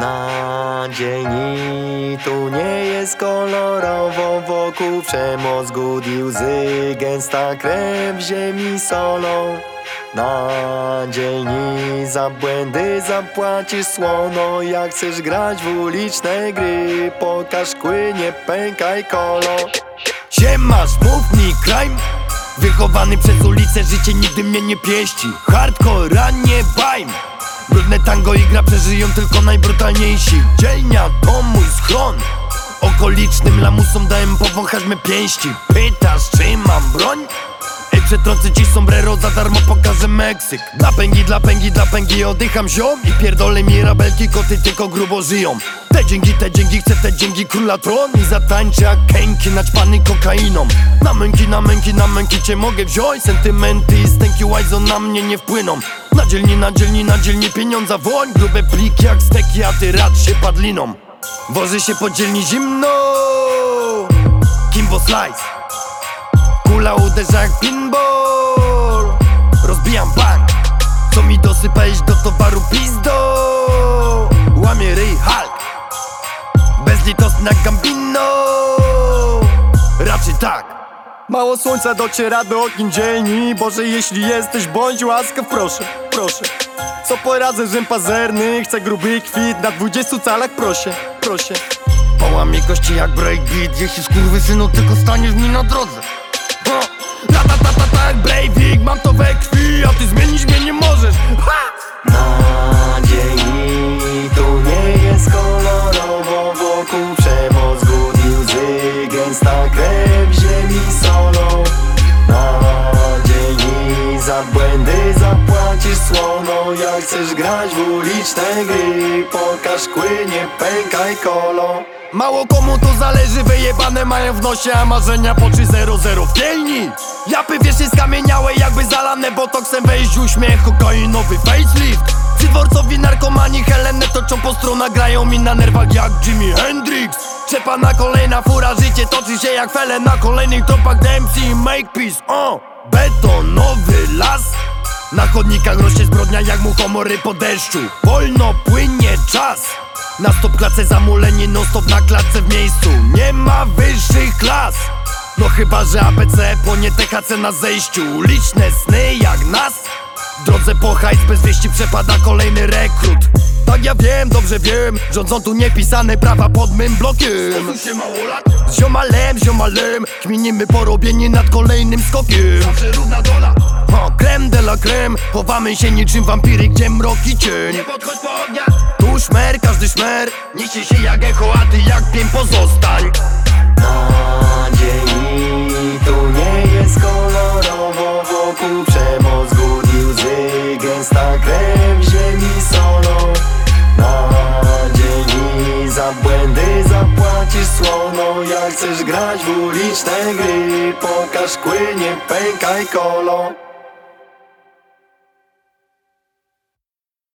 Na dzień i tu nie jest kolorowo Wokół przemoc, gudi łzy Gęsta krew ziemi solą. Na dzień i za błędy zapłacisz słono Jak chcesz grać w uliczne gry. Pokaż kły, nie pękaj kolo. Siemasz, mów mi crime? Wychowany przez ulicę, życie nigdy mnie nie pieści. Hardcore, a nie bajm Brudne tango i gra przeżyją tylko najbrutalniejsi. Dzielnia to mój schron Okolicznym lamusom dałem powąchać me pięści. Pytasz, czy mam broń? Przetrącę ci sombrero, za darmo pokażę Meksyk. Dla pęgi, dla pęgi, dla pęgi oddycham ziom. I pierdolę mirabelki, koty tylko grubo żyją. Te dzięki, te dzięki, chcę te dzięki króla tron. I zatańczę jak kęki, naćpany kokainą. Na męki, na męki, na męki cię mogę wziąć. Sentymenty i stęki łajzo na mnie nie wpłyną. Na dzielni, na dzielni, na dzielni pieniądza woń. Grube pliki jak steki, a ty rad się padliną. Woży się po dzielni zimno. Kimbo Slice Kula uderza jak pinball. Rozbijam bank. Co mi dosypa iść do towaru pizdo. Łamie ryj Hulk. Bezlitosna Gambino. Raczej tak. Mało słońca dociera do okien dzielni. Boże, jeśli jesteś, bądź łaskaw, proszę, proszę. Co poradzę, żem pazerny? Chcę gruby kwit na 20 calach, proszę, proszę. Połamie kości jak breakbeat Jeśli skurwysynu tylko staniesz mi na drodze! tak, tak, chcesz grać w uliczne gry? Pokaż kły, nie pękaj kolo. Mało komu to zależy, wyjebane mają w nosie A marzenia po 3-0-0 w kielni. Japy wiesz jest skamieniałe jakby zalane botoksem Wejść uśmiech, kokainowy facelift. Przy dworcowi narkomani Helenę toczą po stronach Grają mi na nerwach jak Jimi Hendrix. Czepana kolejna fura, życie toczy się jak fele Na kolejnych tropach DMC i Makepeace O, betonowy las na chodnikach rośnie zbrodnia jak muchomory po deszczu. Wolno płynie czas. Na stop klatce zamulenie non stop na klatce w miejscu. Nie ma wyższych klas. No chyba, że ABC płonie THC na zejściu. Uliczne sny jak nas. W drodze po hajs bez wieści przepada kolejny rekrut. Tak ja wiem, dobrze wiem Rządzą tu niepisane prawa pod mym blokiem. Z ziomalem, ziomalem Kminimy porobienie nad kolejnym skokiem. Zawsze równa dola creme Chowamy się niczym wampiry, gdzie mrok i cień. Nie podchodź po ogniach Tu szmer, każdy szmer. Niesie się jak echo, a ty jak pień pozostań. Nadziei tu nie jest kolorowo. Wokół przemoc, gudi łzy Gęsta krew ziemi solą Nadziei za błędy zapłacisz słono. Jak chcesz grać w uliczne gry Pokaż kły, nie pękaj kolo